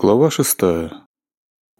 Глава шестая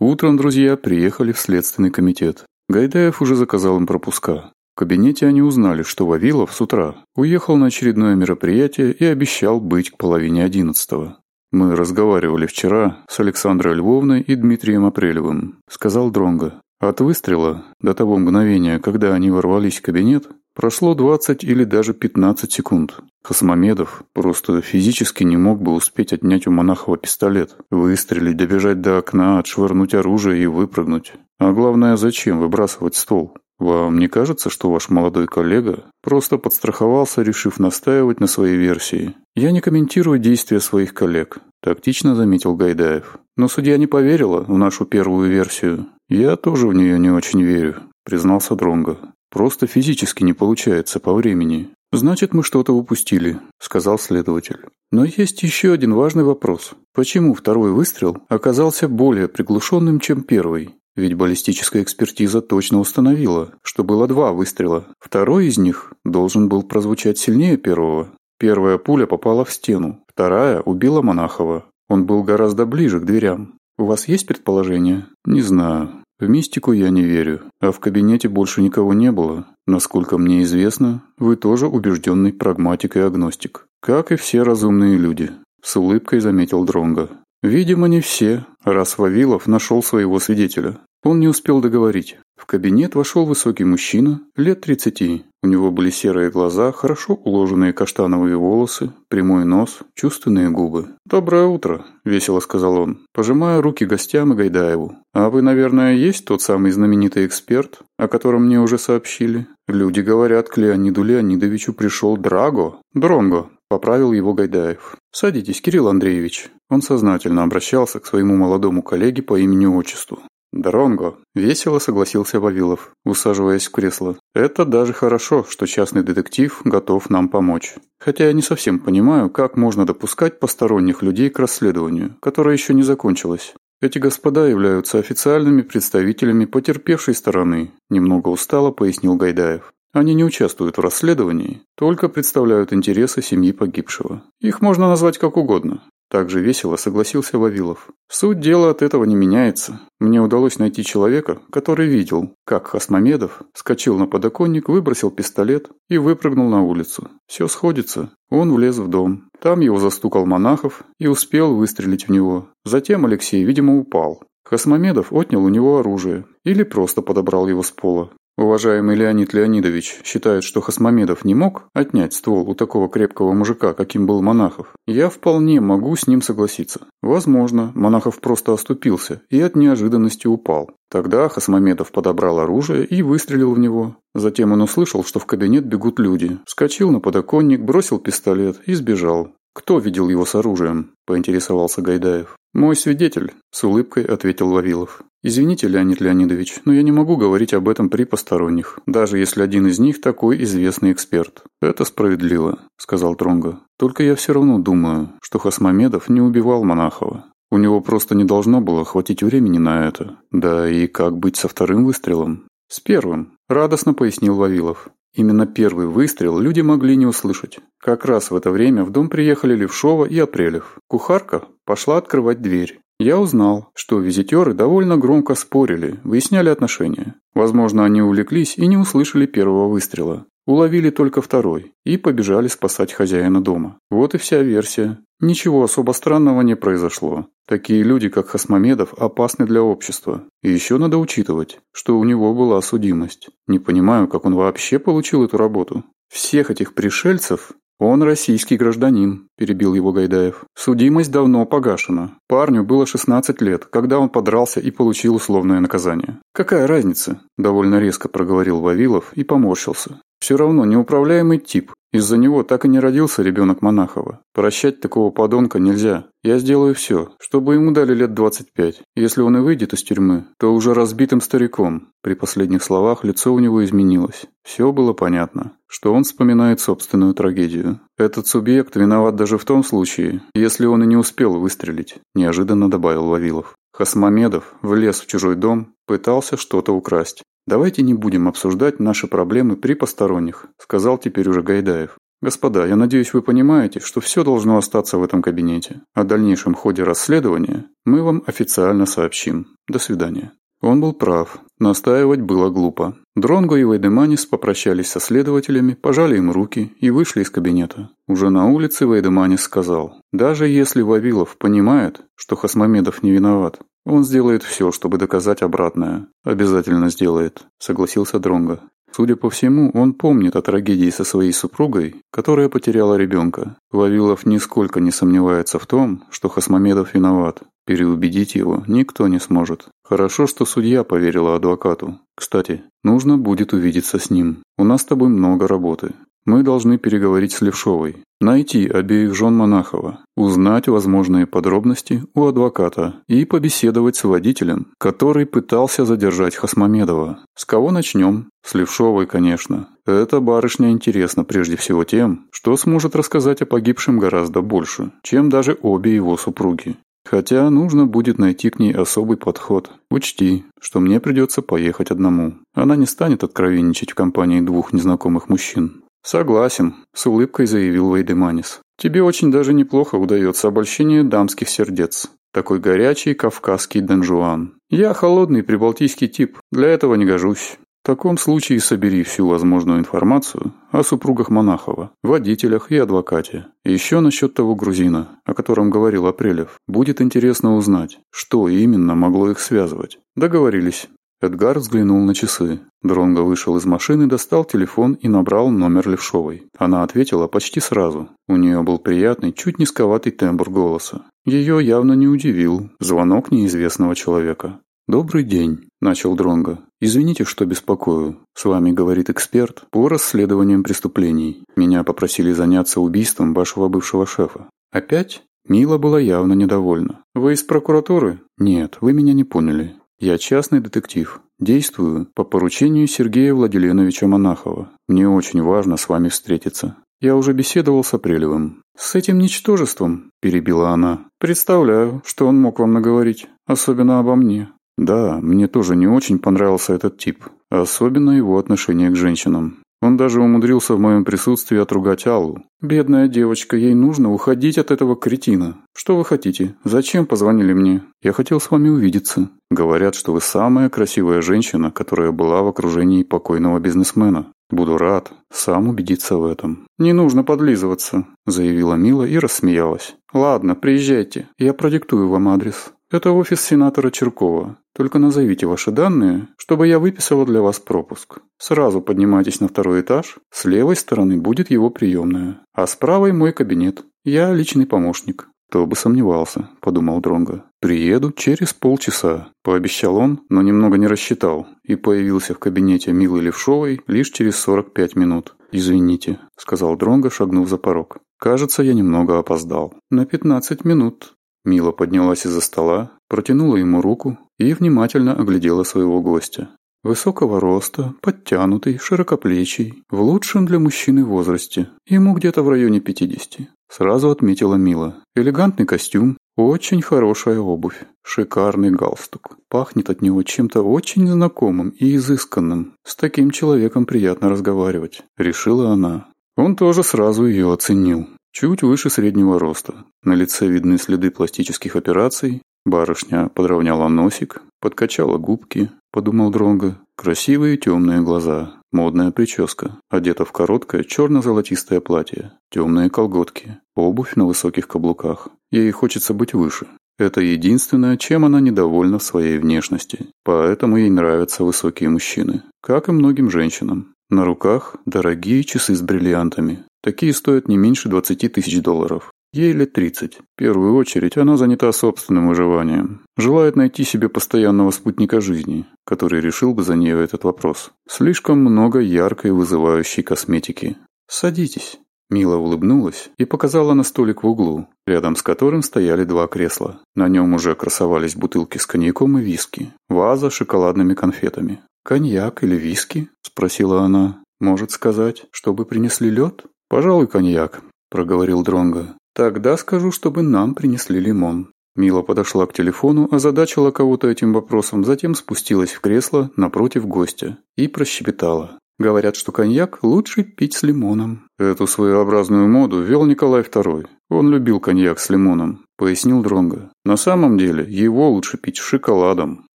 Утром друзья приехали в Следственный комитет. Гайдаев уже заказал им пропуска. В кабинете они узнали, что Вавилов с утра уехал на очередное мероприятие и обещал быть к половине одиннадцатого. «Мы разговаривали вчера с Александрой Львовной и Дмитрием Апрелевым», — сказал Дронга. «От выстрела до того мгновения, когда они ворвались в кабинет, прошло 20 или даже 15 секунд. Хасмамедов просто физически не мог бы успеть отнять у Монахова пистолет, выстрелить, добежать до окна, отшвырнуть оружие и выпрыгнуть. А главное, зачем выбрасывать стол? Вам не кажется, что ваш молодой коллега просто подстраховался, решив настаивать на своей версии? Я не комментирую действия своих коллег, тактично заметил Гайдаев. Но судья не поверила в нашу первую версию. Я тоже в нее не очень верю, признался Дронго. Просто физически не получается по времени. «Значит, мы что-то упустили», — сказал следователь. «Но есть еще один важный вопрос. Почему второй выстрел оказался более приглушенным, чем первый?» Ведь баллистическая экспертиза точно установила, что было два выстрела. Второй из них должен был прозвучать сильнее первого. Первая пуля попала в стену, вторая убила Монахова. Он был гораздо ближе к дверям. У вас есть предположение? Не знаю. В мистику я не верю, а в кабинете больше никого не было. Насколько мне известно, вы тоже убежденный прагматик и агностик. Как и все разумные люди», – с улыбкой заметил Дронга. «Видимо, не все, раз Вавилов нашел своего свидетеля. Он не успел договорить. В кабинет вошел высокий мужчина, лет тридцати. У него были серые глаза, хорошо уложенные каштановые волосы, прямой нос, чувственные губы. «Доброе утро», – весело сказал он, пожимая руки гостям и Гайдаеву. «А вы, наверное, есть тот самый знаменитый эксперт, о котором мне уже сообщили?» «Люди говорят, к Леониду Леонидовичу пришел Драго». «Дронго», – поправил его Гайдаев. «Садитесь, Кирилл Андреевич». Он сознательно обращался к своему молодому коллеге по имени-отчеству. «Дронго!» — весело согласился Вавилов, усаживаясь в кресло. «Это даже хорошо, что частный детектив готов нам помочь. Хотя я не совсем понимаю, как можно допускать посторонних людей к расследованию, которое еще не закончилось. Эти господа являются официальными представителями потерпевшей стороны», — немного устало пояснил Гайдаев. Они не участвуют в расследовании, только представляют интересы семьи погибшего. Их можно назвать как угодно. Также весело согласился Вавилов. Суть дела от этого не меняется. Мне удалось найти человека, который видел, как Хасмамедов скочил на подоконник, выбросил пистолет и выпрыгнул на улицу. Все сходится. Он влез в дом. Там его застукал Монахов и успел выстрелить в него. Затем Алексей, видимо, упал. Хасмамедов отнял у него оружие или просто подобрал его с пола. Уважаемый Леонид Леонидович считает, что Хасмамедов не мог отнять ствол у такого крепкого мужика, каким был Монахов. Я вполне могу с ним согласиться. Возможно, Монахов просто оступился и от неожиданности упал. Тогда Хасмамедов подобрал оружие и выстрелил в него. Затем он услышал, что в кабинет бегут люди. Вскочил на подоконник, бросил пистолет и сбежал кто видел его с оружием поинтересовался гайдаев. Мой свидетель с улыбкой ответил вавилов извините леонид леонидович но я не могу говорить об этом при посторонних даже если один из них такой известный эксперт это справедливо сказал тронга только я все равно думаю что хасмамедов не убивал монахова. У него просто не должно было хватить времени на это. Да и как быть со вторым выстрелом? С первым радостно пояснил вавилов Именно первый выстрел люди могли не услышать. Как раз в это время в дом приехали Левшова и Апрелев. Кухарка пошла открывать дверь. Я узнал, что визитеры довольно громко спорили, выясняли отношения. Возможно, они увлеклись и не услышали первого выстрела. Уловили только второй и побежали спасать хозяина дома. Вот и вся версия. Ничего особо странного не произошло. Такие люди, как Хасмамедов, опасны для общества. И еще надо учитывать, что у него была судимость. Не понимаю, как он вообще получил эту работу. Всех этих пришельцев «Он российский гражданин», – перебил его Гайдаев. «Судимость давно погашена. Парню было 16 лет, когда он подрался и получил условное наказание». «Какая разница?» – довольно резко проговорил Вавилов и поморщился. «Все равно неуправляемый тип, из-за него так и не родился ребенок Монахова. Прощать такого подонка нельзя. Я сделаю все, чтобы ему дали лет 25. Если он и выйдет из тюрьмы, то уже разбитым стариком. При последних словах лицо у него изменилось. Все было понятно, что он вспоминает собственную трагедию. Этот субъект виноват даже в том случае, если он и не успел выстрелить, неожиданно добавил Вавилов. Хасмамедов влез в чужой дом, пытался что-то украсть давайте не будем обсуждать наши проблемы при посторонних сказал теперь уже гайдаев Господа, я надеюсь, вы понимаете, что все должно остаться в этом кабинете. О дальнейшем ходе расследования мы вам официально сообщим. До свидания. Он был прав. Настаивать было глупо. Дронго и Вайдеманис попрощались со следователями, пожали им руки и вышли из кабинета. Уже на улице Вайдеманис сказал, «Даже если Вавилов понимает, что Хасмамедов не виноват, он сделает все, чтобы доказать обратное. Обязательно сделает, согласился Дронго. Судя по всему, он помнит о трагедии со своей супругой, которая потеряла ребенка. Вавилов нисколько не сомневается в том, что Хасмамедов виноват. Переубедить его никто не сможет. Хорошо, что судья поверила адвокату. Кстати, нужно будет увидеться с ним. У нас с тобой много работы. Мы должны переговорить с Левшовой, найти обеих жен Монахова, узнать возможные подробности у адвоката и побеседовать с водителем, который пытался задержать Хасмамедова. С кого начнем? С Левшовой, конечно. Эта барышня интересна прежде всего тем, что сможет рассказать о погибшем гораздо больше, чем даже обе его супруги. Хотя нужно будет найти к ней особый подход. Учти, что мне придется поехать одному. Она не станет откровенничать в компании двух незнакомых мужчин. Согласен, с улыбкой заявил Вейдеманис. Тебе очень даже неплохо удается обольщение дамских сердец. Такой горячий кавказский донжуан. Я холодный прибалтийский тип, для этого не гожусь. В таком случае собери всю возможную информацию о супругах Монахова, водителях и адвокате. Еще насчет того грузина, о котором говорил Апрелев. Будет интересно узнать, что именно могло их связывать. Договорились. Эдгар взглянул на часы. Дронго вышел из машины, достал телефон и набрал номер Левшовой. Она ответила почти сразу. У нее был приятный, чуть низковатый тембр голоса. Ее явно не удивил звонок неизвестного человека. «Добрый день», – начал Дронго. «Извините, что беспокою. С вами говорит эксперт по расследованиям преступлений. Меня попросили заняться убийством вашего бывшего шефа». «Опять?» Мила была явно недовольна. «Вы из прокуратуры?» «Нет, вы меня не поняли. Я частный детектив. Действую по поручению Сергея Владиленовича Монахова. Мне очень важно с вами встретиться. Я уже беседовал с Апрелевым. С этим ничтожеством, перебила она. Представляю, что он мог вам наговорить, особенно обо мне. Да, мне тоже не очень понравился этот тип, особенно его отношение к женщинам. Он даже умудрился в моем присутствии отругать Аллу. «Бедная девочка, ей нужно уходить от этого кретина. Что вы хотите? Зачем позвонили мне? Я хотел с вами увидеться. Говорят, что вы самая красивая женщина, которая была в окружении покойного бизнесмена. Буду рад сам убедиться в этом. Не нужно подлизываться, заявила Мила и рассмеялась. Ладно, приезжайте, я продиктую вам адрес. Это офис сенатора Черкова. Только назовите ваши данные, чтобы я выписала для вас пропуск. Сразу поднимайтесь на второй этаж. С левой стороны будет его приемная, а с правой мой кабинет. Я личный помощник. Кто бы сомневался, подумал Дронго. Приеду через полчаса, пообещал он, но немного не рассчитал и появился в кабинете Милы Левшовой лишь через 45 минут. «Извините», — сказал Дронго, шагнув за порог. «Кажется, я немного опоздал». «На пятнадцать минут», Мила поднялась из-за стола, протянула ему руку и внимательно оглядела своего гостя. Высокого роста, подтянутый, широкоплечий, в лучшем для мужчины возрасте, ему где-то в районе 50. Сразу отметила Мила. Элегантный костюм, очень хорошая обувь, шикарный галстук. Пахнет от него чем-то очень знакомым и изысканным. С таким человеком приятно разговаривать, решила она. Он тоже сразу ее оценил. Чуть выше среднего роста, на лице видны следы пластических операций, барышня подровняла носик, подкачала губки, подумал Дронго. Красивые темные глаза, модная прическа, одета в короткое черно-золотистое платье, темные колготки, обувь на высоких каблуках. Ей хочется быть выше. Это единственное, чем она недовольна в своей внешности. Поэтому ей нравятся высокие мужчины, как и многим женщинам. На руках дорогие часы с бриллиантами, Такие стоят не меньше 20 тысяч долларов. Ей лет 30. В первую очередь она занята собственным выживанием. Желает найти себе постоянного спутника жизни, который решил бы за нее этот вопрос. Слишком много яркой вызывающей косметики. «Садитесь». Мила улыбнулась и показала на столик в углу, рядом с которым стояли два кресла. На нем уже красовались бутылки с коньяком и виски, ваза с шоколадными конфетами. «Коньяк или виски?» – спросила она. «Может сказать, чтобы принесли лед?» пожалуй коньяк проговорил дронга тогда скажу чтобы нам принесли лимон мила подошла к телефону озадачила кого то этим вопросом затем спустилась в кресло напротив гостя и прощебетала Говорят, что коньяк лучше пить с лимоном. Эту своеобразную моду ввел Николай II. Он любил коньяк с лимоном, пояснил Дронго. На самом деле, его лучше пить с шоколадом.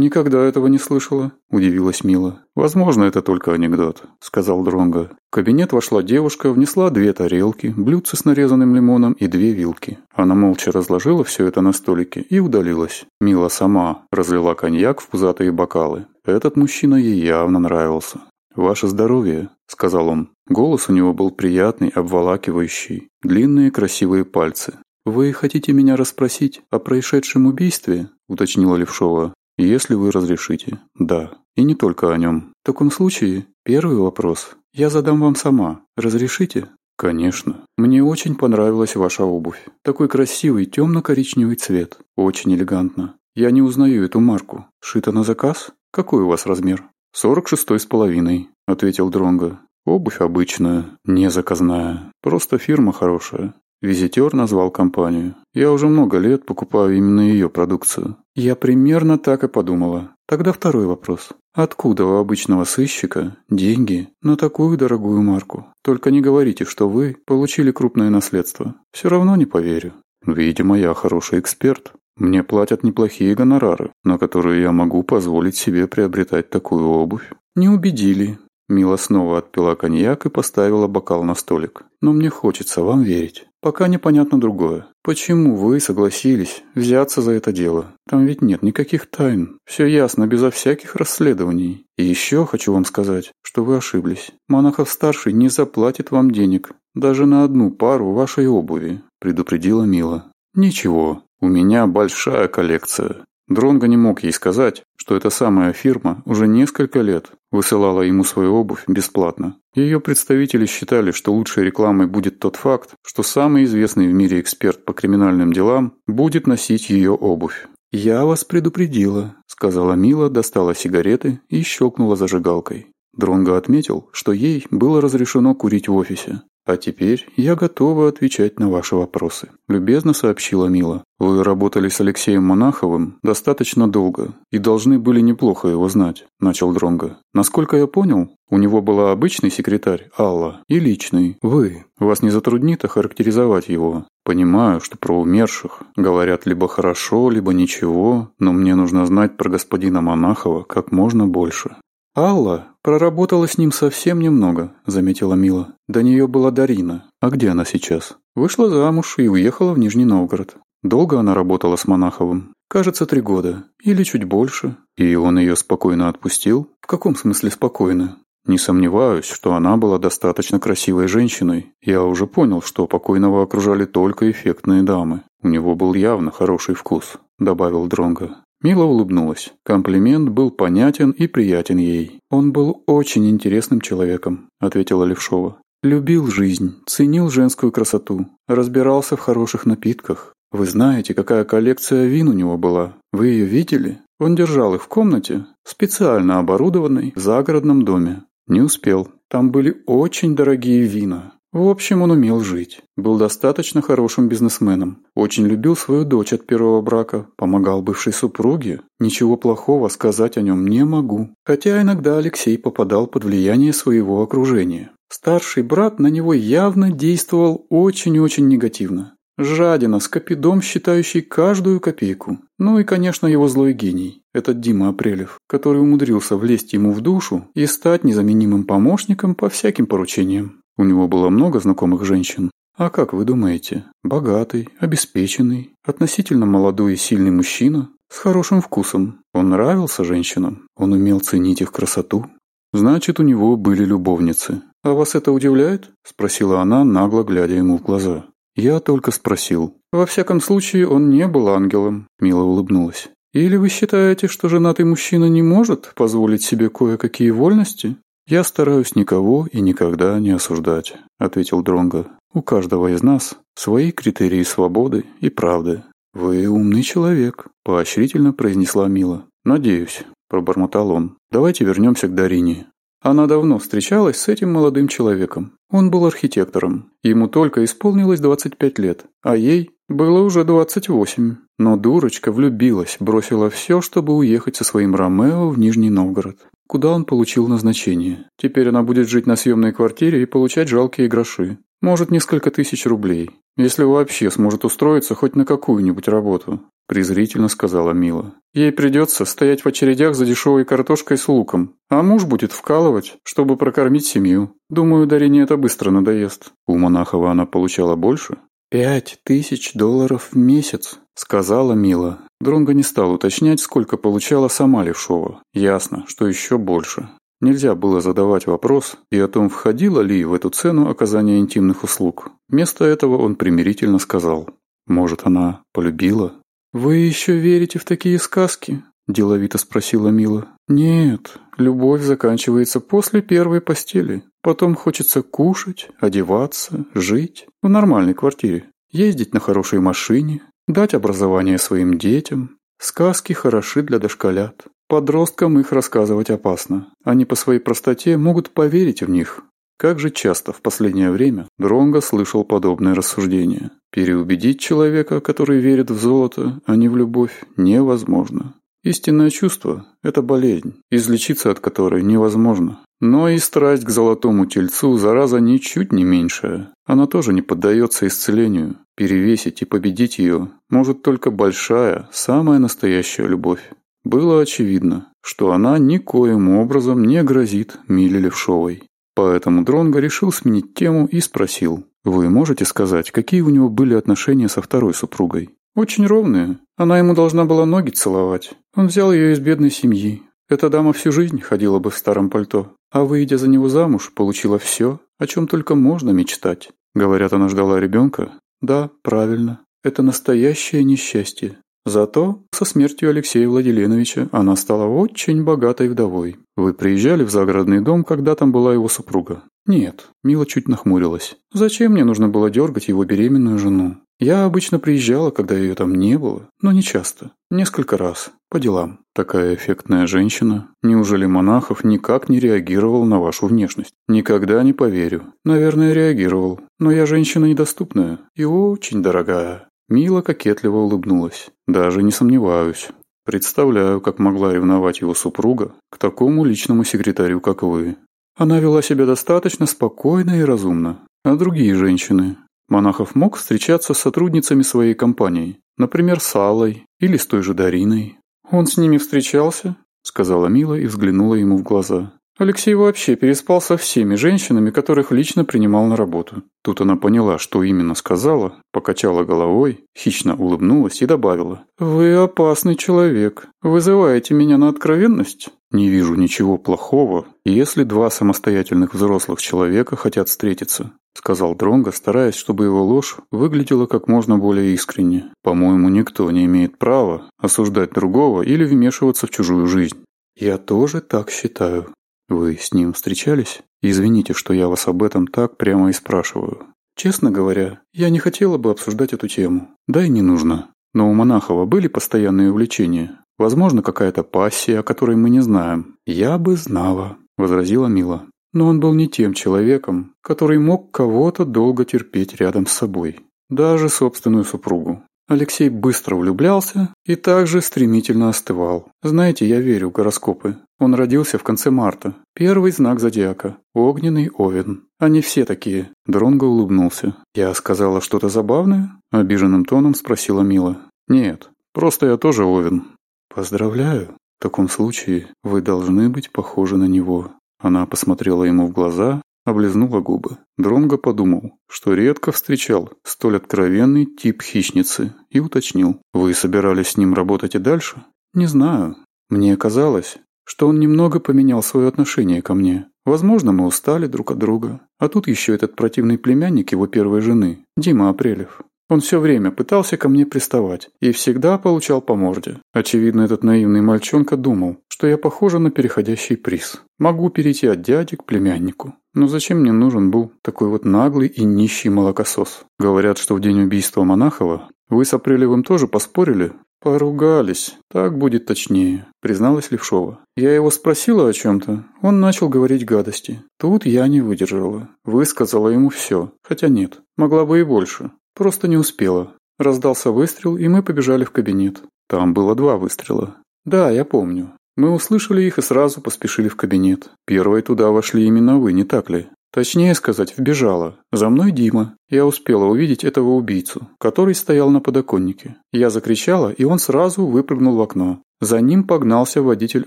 «Никогда этого не слышала», – удивилась Мила. «Возможно, это только анекдот», – сказал Дронго. В кабинет вошла девушка, внесла две тарелки, блюдце с нарезанным лимоном и две вилки. Она молча разложила все это на столике и удалилась. Мила сама разлила коньяк в пузатые бокалы. Этот мужчина ей явно нравился. «Ваше здоровье», – сказал он. Голос у него был приятный, обволакивающий. Длинные красивые пальцы. «Вы хотите меня расспросить о происшедшем убийстве?» – уточнила Левшова если вы разрешите. Да. И не только о нем. В таком случае, первый вопрос я задам вам сама. Разрешите? Конечно. Мне очень понравилась ваша обувь. Такой красивый темно-коричневый цвет. Очень элегантно. Я не узнаю эту марку. Шита на заказ? Какой у вас размер? Сорок шестой с половиной, ответил Дронго. Обувь обычная, не заказная. Просто фирма хорошая. Визитер назвал компанию. «Я уже много лет покупаю именно ее продукцию». Я примерно так и подумала. Тогда второй вопрос. Откуда у обычного сыщика деньги на такую дорогую марку? Только не говорите, что вы получили крупное наследство. Все равно не поверю. Видимо, я хороший эксперт. Мне платят неплохие гонорары, на которые я могу позволить себе приобретать такую обувь. Не убедили. Мила снова отпила коньяк и поставила бокал на столик. Но мне хочется вам верить. Пока непонятно другое. Почему вы согласились взяться за это дело? Там ведь нет никаких тайн. Все ясно, безо всяких расследований. И еще хочу вам сказать, что вы ошиблись. Монахов-старший не заплатит вам денег. Даже на одну пару вашей обуви, предупредила Мила. Ничего, у меня большая коллекция. Дронго не мог ей сказать, что эта самая фирма уже несколько лет высылала ему свою обувь бесплатно. Ее представители считали, что лучшей рекламой будет тот факт, что самый известный в мире эксперт по криминальным делам будет носить ее обувь. «Я вас предупредила», – сказала Мила, достала сигареты и щелкнула зажигалкой. Дронго отметил, что ей было разрешено курить в офисе. А теперь я готова отвечать на ваши вопросы. Любезно сообщила Мила. Вы работали с Алексеем Монаховым достаточно долго и должны были неплохо его знать, начал Дронга. Насколько я понял, у него была обычный секретарь Алла и личный. Вы. Вас не затруднит охарактеризовать его. Понимаю, что про умерших говорят либо хорошо, либо ничего, но мне нужно знать про господина Монахова как можно больше. «Алла проработала с ним совсем немного», — заметила Мила. «До нее была Дарина. А где она сейчас?» «Вышла замуж и уехала в Нижний Новгород. Долго она работала с Монаховым. Кажется, три года. Или чуть больше. И он ее спокойно отпустил? В каком смысле спокойно? Не сомневаюсь, что она была достаточно красивой женщиной. Я уже понял, что покойного окружали только эффектные дамы. У него был явно хороший вкус», — добавил Дронго. Мила улыбнулась. Комплимент был понятен и приятен ей. «Он был очень интересным человеком», – ответила Левшова. «Любил жизнь, ценил женскую красоту, разбирался в хороших напитках. Вы знаете, какая коллекция вин у него была? Вы ее видели? Он держал их в комнате, специально оборудованной в загородном доме. Не успел. Там были очень дорогие вина. В общем, он умел жить, был достаточно хорошим бизнесменом, очень любил свою дочь от первого брака, помогал бывшей супруге. Ничего плохого сказать о нем не могу. Хотя иногда Алексей попадал под влияние своего окружения. Старший брат на него явно действовал очень-очень негативно. Жадина, скопидом, считающий каждую копейку. Ну и, конечно, его злой гений. Этот Дима Апрелев, который умудрился влезть ему в душу и стать незаменимым помощником по всяким поручениям. У него было много знакомых женщин. А как вы думаете, богатый, обеспеченный, относительно молодой и сильный мужчина с хорошим вкусом. Он нравился женщинам, он умел ценить их красоту. Значит, у него были любовницы. А вас это удивляет? Спросила она, нагло глядя ему в глаза. Я только спросил. Во всяком случае, он не был ангелом, мило улыбнулась. Или вы считаете, что женатый мужчина не может позволить себе кое-какие вольности? «Я стараюсь никого и никогда не осуждать», — ответил Дронго. «У каждого из нас свои критерии свободы и правды». «Вы умный человек», — поощрительно произнесла Мила. «Надеюсь», — пробормотал он. «Давайте вернемся к Дарине. Она давно встречалась с этим молодым человеком. Он был архитектором. Ему только исполнилось 25 лет, а ей было уже 28. Но дурочка влюбилась, бросила все, чтобы уехать со своим Ромео в Нижний Новгород куда он получил назначение. Теперь она будет жить на съемной квартире и получать жалкие гроши. Может, несколько тысяч рублей. Если вообще сможет устроиться хоть на какую-нибудь работу», – презрительно сказала Мила. «Ей придется стоять в очередях за дешевой картошкой с луком, а муж будет вкалывать, чтобы прокормить семью. Думаю, Дарине это быстро надоест». У Монахова она получала больше, «Пять тысяч долларов в месяц», — сказала Мила. Дронго не стал уточнять, сколько получала сама Левшова. Ясно, что еще больше. Нельзя было задавать вопрос и о том, входило ли в эту цену оказание интимных услуг. Вместо этого он примирительно сказал. «Может, она полюбила?» «Вы еще верите в такие сказки?» – деловито спросила Мила. «Нет, любовь заканчивается после первой постели. Потом хочется кушать, одеваться, жить в нормальной квартире, ездить на хорошей машине, дать образование своим детям. Сказки хороши для дошколят. Подросткам их рассказывать опасно. Они по своей простоте могут поверить в них. Как же часто в последнее время Дронго слышал подобное рассуждение. Переубедить человека, который верит в золото, а не в любовь, невозможно. Истинное чувство – это болезнь, излечиться от которой невозможно. Но и страсть к золотому тельцу зараза ничуть не меньшая. Она тоже не поддается исцелению. Перевесить и победить ее может только большая, самая настоящая любовь. Было очевидно, что она никоим образом не грозит Миле Левшовой. Поэтому Дронго решил сменить тему и спросил, «Вы можете сказать, какие у него были отношения со второй супругой?» Очень ровная. Она ему должна была ноги целовать. Он взял ее из бедной семьи. Эта дама всю жизнь ходила бы в старом пальто, а выйдя за него замуж, получила все, о чем только можно мечтать. Говорят, она ждала ребенка. Да, правильно. Это настоящее несчастье. Зато со смертью Алексея Владиленовича она стала очень богатой вдовой. Вы приезжали в загородный дом, когда там была его супруга? Нет. Мила чуть нахмурилась. Зачем мне нужно было дергать его беременную жену? Я обычно приезжала, когда ее там не было, но не часто. Несколько раз. По делам. Такая эффектная женщина. Неужели Монахов никак не реагировал на вашу внешность? Никогда не поверю. Наверное, реагировал. Но я женщина недоступная и очень дорогая. Мила кокетливо улыбнулась. Даже не сомневаюсь. Представляю, как могла ревновать его супруга к такому личному секретарю, как вы. Она вела себя достаточно спокойно и разумно. А другие женщины, Монахов мог встречаться с сотрудницами своей компании, например, с Аллой или с той же Дариной. «Он с ними встречался?» – сказала Мила и взглянула ему в глаза. Алексей вообще переспал со всеми женщинами, которых лично принимал на работу. Тут она поняла, что именно сказала, покачала головой, хищно улыбнулась и добавила. «Вы опасный человек. Вызываете меня на откровенность?» Не вижу ничего плохого, если два самостоятельных взрослых человека хотят встретиться, сказал Дронго, стараясь, чтобы его ложь выглядела как можно более искренне. По-моему, никто не имеет права осуждать другого или вмешиваться в чужую жизнь. Я тоже так считаю. Вы с ним встречались? Извините, что я вас об этом так прямо и спрашиваю. Честно говоря, я не хотела бы обсуждать эту тему. Да и не нужно. Но у Монахова были постоянные увлечения, Возможно, какая-то пассия, о которой мы не знаем. Я бы знала, возразила Мила. Но он был не тем человеком, который мог кого-то долго терпеть рядом с собой. Даже собственную супругу. Алексей быстро влюблялся и также стремительно остывал. Знаете, я верю в гороскопы. Он родился в конце марта. Первый знак зодиака – огненный овен. Они все такие. Дронго улыбнулся. «Я сказала что-то забавное?» – обиженным тоном спросила Мила. «Нет, просто я тоже овен поздравляю в таком случае вы должны быть похожи на него она посмотрела ему в глаза облизнула губы дронго подумал что редко встречал столь откровенный тип хищницы и уточнил вы собирались с ним работать и дальше не знаю мне казалось что он немного поменял свое отношение ко мне. Возможно, мы устали друг от друга. А тут еще этот противный племянник его первой жены, Дима Апрелев. Он все время пытался ко мне приставать и всегда получал по морде. Очевидно, этот наивный мальчонка думал, что я похожа на переходящий приз. Могу перейти от дяди к племяннику. Но зачем мне нужен был такой вот наглый и нищий молокосос? Говорят, что в день убийства Монахова вы с Апрелевым тоже поспорили? Поругались. Так будет точнее, призналась Левшова. Я его спросила о чем-то. Он начал говорить гадости. Тут я не выдержала. Высказала ему все. Хотя нет, могла бы и больше. Просто не успела. Раздался выстрел, и мы побежали в кабинет. Там было два выстрела. Да, я помню. Мы услышали их и сразу поспешили в кабинет. Первой туда вошли именно вы, не так ли? Точнее сказать, вбежала. За мной Дима. Я успела увидеть этого убийцу, который стоял на подоконнике. Я закричала, и он сразу выпрыгнул в окно. За ним погнался водитель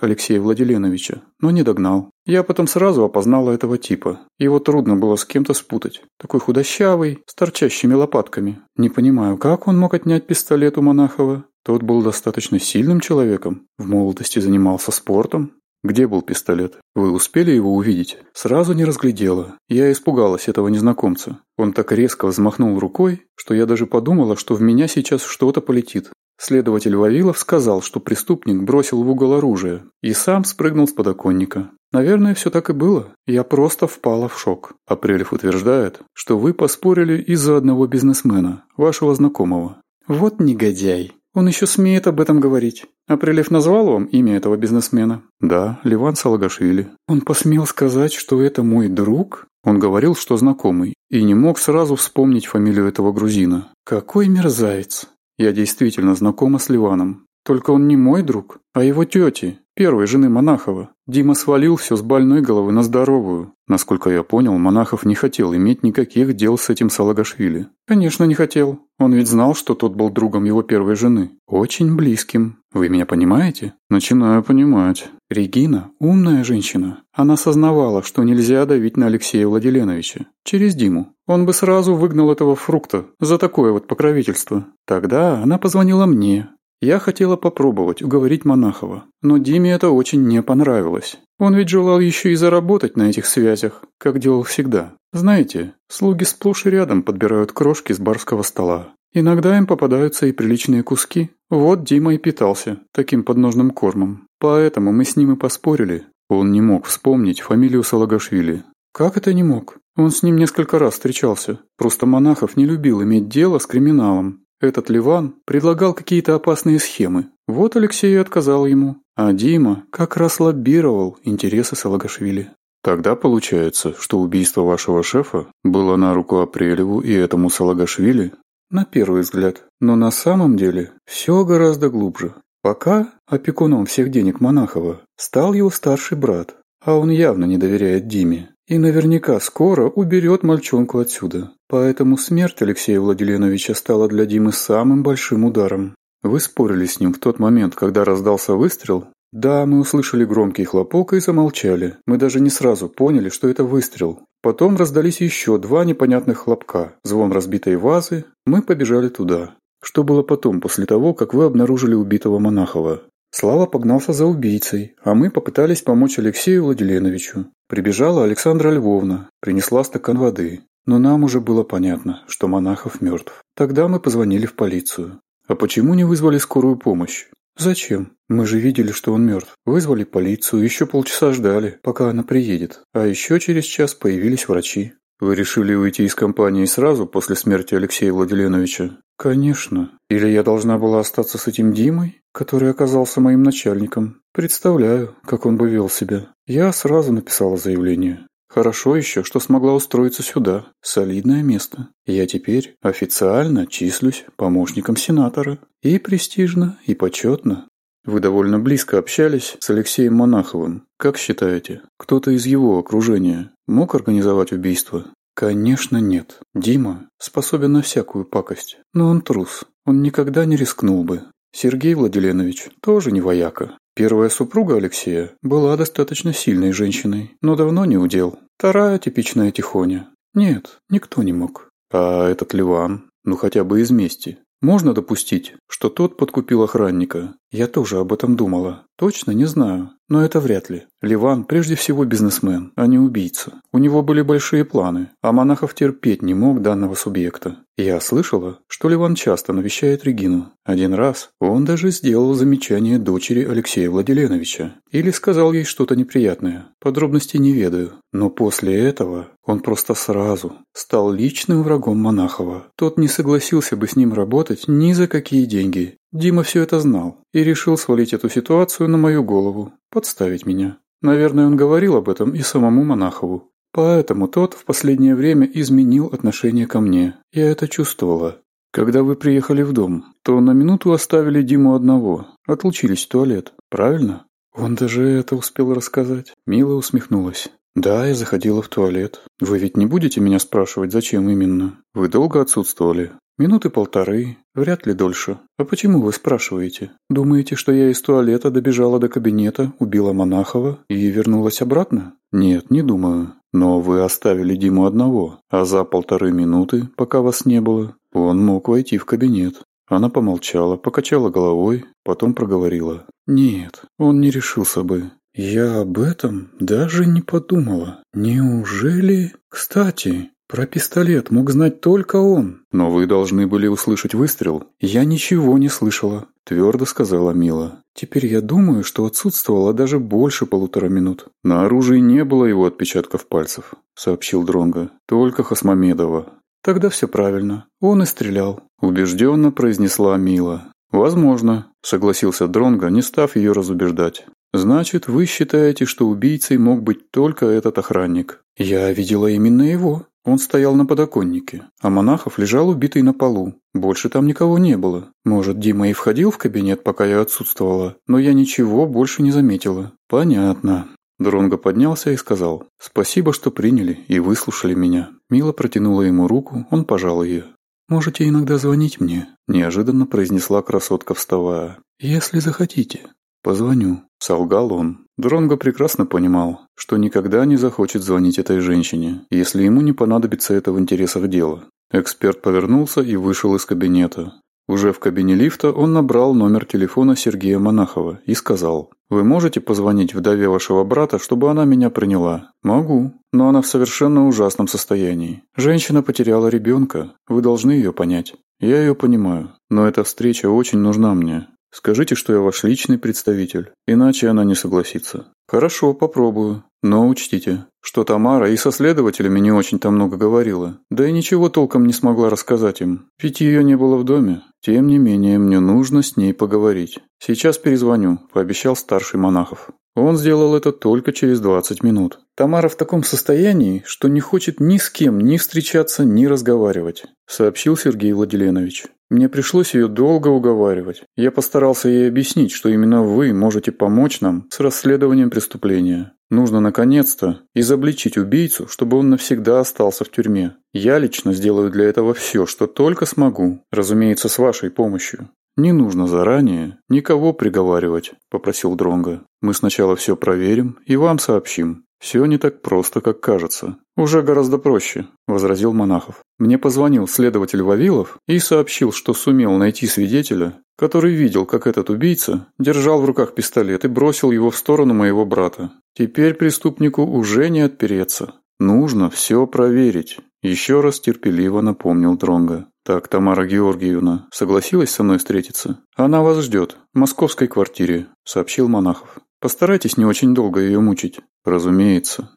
Алексея Владиленовича, но не догнал. Я потом сразу опознала этого типа. Его трудно было с кем-то спутать. Такой худощавый, с торчащими лопатками. Не понимаю, как он мог отнять пистолет у Монахова? Тот был достаточно сильным человеком, в молодости занимался спортом, где был пистолет? Вы успели его увидеть? Сразу не разглядела. Я испугалась этого незнакомца. Он так резко взмахнул рукой, что я даже подумала, что в меня сейчас что-то полетит. Следователь Вавилов сказал, что преступник бросил в угол оружие и сам спрыгнул с подоконника. Наверное, все так и было. Я просто впала в шок. Апрелев утверждает, что вы поспорили из-за одного бизнесмена, вашего знакомого. Вот негодяй. Он еще смеет об этом говорить. А Прилев назвал вам имя этого бизнесмена? Да, Ливан Салагашвили. Он посмел сказать, что это мой друг? Он говорил, что знакомый, и не мог сразу вспомнить фамилию этого грузина. Какой мерзавец! Я действительно знакома с Ливаном. Только он не мой друг, а его тети, первой жены Монахова. Дима свалил все с больной головы на здоровую. Насколько я понял, Монахов не хотел иметь никаких дел с этим Салагашвили. Конечно, не хотел. Он ведь знал, что тот был другом его первой жены. Очень близким. Вы меня понимаете? Начинаю понимать. Регина – умная женщина. Она сознавала, что нельзя давить на Алексея Владиленовича. Через Диму. Он бы сразу выгнал этого фрукта за такое вот покровительство. Тогда она позвонила мне, я хотела попробовать уговорить монахова, но Диме это очень не понравилось. Он ведь желал еще и заработать на этих связях, как делал всегда. Знаете, слуги сплошь и рядом подбирают крошки с барского стола. Иногда им попадаются и приличные куски. Вот Дима и питался таким подножным кормом. Поэтому мы с ним и поспорили. Он не мог вспомнить фамилию Салагашвили. Как это не мог? Он с ним несколько раз встречался. Просто Монахов не любил иметь дело с криминалом, этот Ливан предлагал какие-то опасные схемы. Вот Алексей отказал ему. А Дима как раз лоббировал интересы Салагашвили. Тогда получается, что убийство вашего шефа было на руку Апрелеву и этому Салагашвили? На первый взгляд. Но на самом деле все гораздо глубже. Пока опекуном всех денег Монахова стал его старший брат, а он явно не доверяет Диме. И наверняка скоро уберет мальчонку отсюда. Поэтому смерть Алексея Владимировича стала для Димы самым большим ударом. Вы спорили с ним в тот момент, когда раздался выстрел? Да, мы услышали громкий хлопок и замолчали. Мы даже не сразу поняли, что это выстрел. Потом раздались еще два непонятных хлопка, звон разбитой вазы. Мы побежали туда. Что было потом, после того, как вы обнаружили убитого Монахова? Слава погнался за убийцей, а мы попытались помочь Алексею Владиленовичу. Прибежала Александра Львовна, принесла стакан воды. Но нам уже было понятно, что Монахов мертв. Тогда мы позвонили в полицию. А почему не вызвали скорую помощь? Зачем? Мы же видели, что он мертв. Вызвали полицию, еще полчаса ждали, пока она приедет. А еще через час появились врачи. Вы решили уйти из компании сразу после смерти Алексея Владиленовича? Конечно. Или я должна была остаться с этим Димой, который оказался моим начальником? Представляю, как он бы вел себя. Я сразу написала заявление. Хорошо еще, что смогла устроиться сюда. Солидное место. Я теперь официально числюсь помощником сенатора. И престижно, и почетно. Вы довольно близко общались с Алексеем Монаховым. Как считаете, кто-то из его окружения мог организовать убийство? Конечно, нет. Дима способен на всякую пакость, но он трус. Он никогда не рискнул бы. Сергей Владиленович тоже не вояка. Первая супруга Алексея была достаточно сильной женщиной, но давно не удел. Вторая типичная тихоня. Нет, никто не мог. А этот Ливан, ну хотя бы из мести, можно допустить, что тот подкупил охранника. Я тоже об этом думала. Точно не знаю, но это вряд ли. Ливан прежде всего бизнесмен, а не убийца. У него были большие планы, а Монахов терпеть не мог данного субъекта. Я слышала, что Ливан часто навещает Регину. Один раз он даже сделал замечание дочери Алексея Владиленовича или сказал ей что-то неприятное. Подробностей не ведаю. Но после этого он просто сразу стал личным врагом Монахова. Тот не согласился бы с ним работать ни за какие деньги. Дима все это знал и решил свалить эту ситуацию на мою голову, подставить меня. Наверное, он говорил об этом и самому Монахову. Поэтому тот в последнее время изменил отношение ко мне. Я это чувствовала. Когда вы приехали в дом, то на минуту оставили Диму одного. Отлучились в туалет, правильно? Он даже это успел рассказать. Мила усмехнулась да я заходила в туалет. Вы ведь не будете меня спрашивать зачем именно? Вы долго отсутствовали? Минуты полторы вряд ли дольше. А почему вы спрашиваете? Думаете что я из туалета добежала до кабинета убила монахова и вернулась обратно? Нет не думаю. Но вы оставили диму одного а за полторы минуты пока вас не было он мог войти в кабинет. Она помолчала покачала головой потом проговорила. Нет он не решился бы. Я об этом даже не подумала. Неужели... Кстати, про пистолет мог знать только он. Но вы должны были услышать выстрел. Я ничего не слышала, твердо сказала Мила. Теперь я думаю, что отсутствовало даже больше полутора минут. На оружии не было его отпечатков пальцев, сообщил Дронга. Только Хасмамедова. Тогда все правильно. Он и стрелял. Убежденно произнесла Мила. Возможно, согласился Дронга, не став ее разубеждать. Значит, вы считаете, что убийцей мог быть только этот охранник. Я видела именно его. Он стоял на подоконнике, а Монахов лежал убитый на полу. Больше там никого не было. Может, Дима и входил в кабинет, пока я отсутствовала, но я ничего больше не заметила. Понятно. Дронго поднялся и сказал «Спасибо, что приняли и выслушали меня». Мила протянула ему руку, он пожал ее. «Можете иногда звонить мне», – неожиданно произнесла красотка, вставая. «Если захотите». Позвоню, солгал он. Дронго прекрасно понимал, что никогда не захочет звонить этой женщине, если ему не понадобится это в интересах дела. Эксперт повернулся и вышел из кабинета. Уже в кабине лифта он набрал номер телефона Сергея Монахова и сказал, «Вы можете позвонить вдове вашего брата, чтобы она меня приняла?» «Могу, но она в совершенно ужасном состоянии. Женщина потеряла ребенка, вы должны ее понять». «Я ее понимаю, но эта встреча очень нужна мне. Скажите, что я ваш личный представитель, иначе она не согласится. Хорошо, попробую. Но учтите, что Тамара и со следователями не очень-то много говорила, да и ничего толком не смогла рассказать им, ведь ее не было в доме. Тем не менее, мне нужно с ней поговорить. Сейчас перезвоню, пообещал старший монахов. Он сделал это только через 20 минут. Тамара в таком состоянии, что не хочет ни с кем ни встречаться, ни разговаривать, сообщил Сергей Владиленович. Мне пришлось ее долго уговаривать. Я постарался ей объяснить, что именно вы можете помочь нам с расследованием преступления. Нужно наконец-то изобличить убийцу, чтобы он навсегда остался в тюрьме. Я лично сделаю для этого все, что только смогу, разумеется, с вашей помощью. Не нужно заранее никого приговаривать, попросил Дронга. Мы сначала все проверим и вам сообщим. «Все не так просто, как кажется. Уже гораздо проще», – возразил Монахов. «Мне позвонил следователь Вавилов и сообщил, что сумел найти свидетеля, который видел, как этот убийца держал в руках пистолет и бросил его в сторону моего брата. Теперь преступнику уже не отпереться. Нужно все проверить», – еще раз терпеливо напомнил Дронга. «Так, Тамара Георгиевна, согласилась со мной встретиться?» «Она вас ждет, в московской квартире», – сообщил Монахов. Постарайтесь не очень долго ее мучить, разумеется.